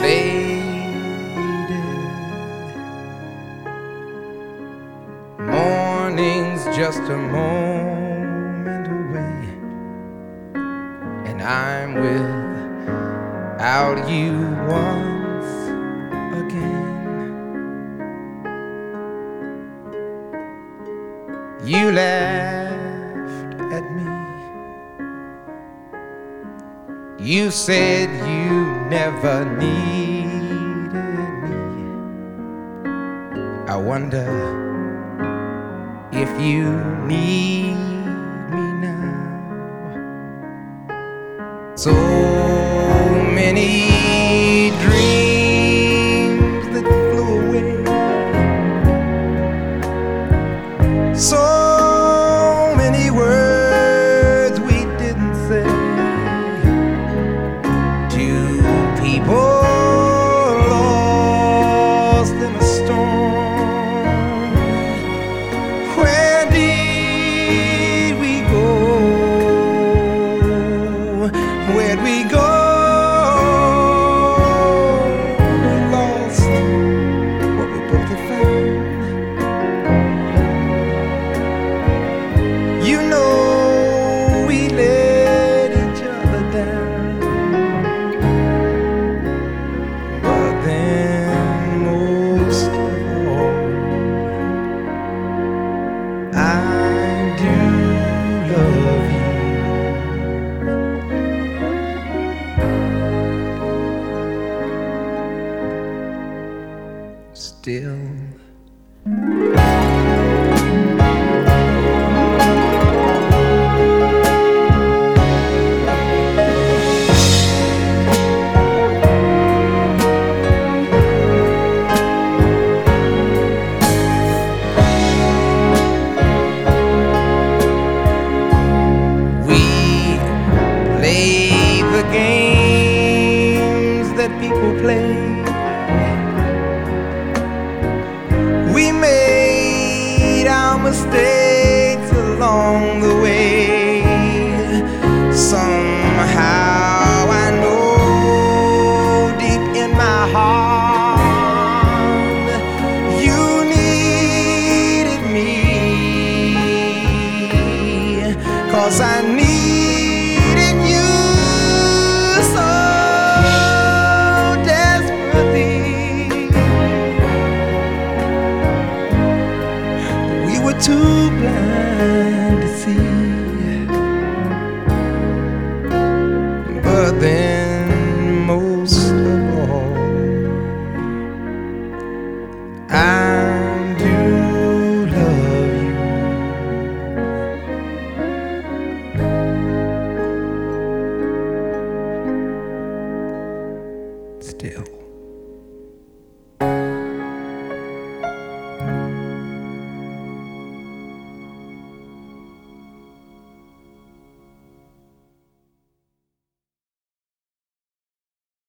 Lady, morning's just a moment away, and I'm without you once again. You laughed at me. You said you never needed me. I wonder if you need me now. So many Still. Play. We made our mistakes along the way. Somehow I know deep in my heart you needed me. Cause I too blind.